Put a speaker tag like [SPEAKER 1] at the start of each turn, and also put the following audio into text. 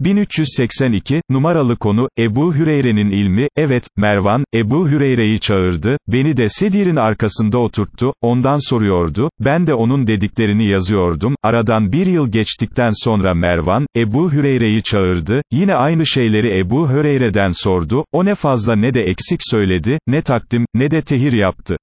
[SPEAKER 1] 1382, numaralı konu, Ebu Hüreyre'nin ilmi, evet, Mervan, Ebu Hüreyre'yi çağırdı, beni de Sedir'in arkasında oturttu, ondan soruyordu, ben de onun dediklerini yazıyordum, aradan bir yıl geçtikten sonra Mervan, Ebu Hüreyre'yi çağırdı, yine aynı şeyleri Ebu Hüreyre'den sordu, o ne fazla ne de eksik söyledi, ne takdim, ne de tehir yaptı.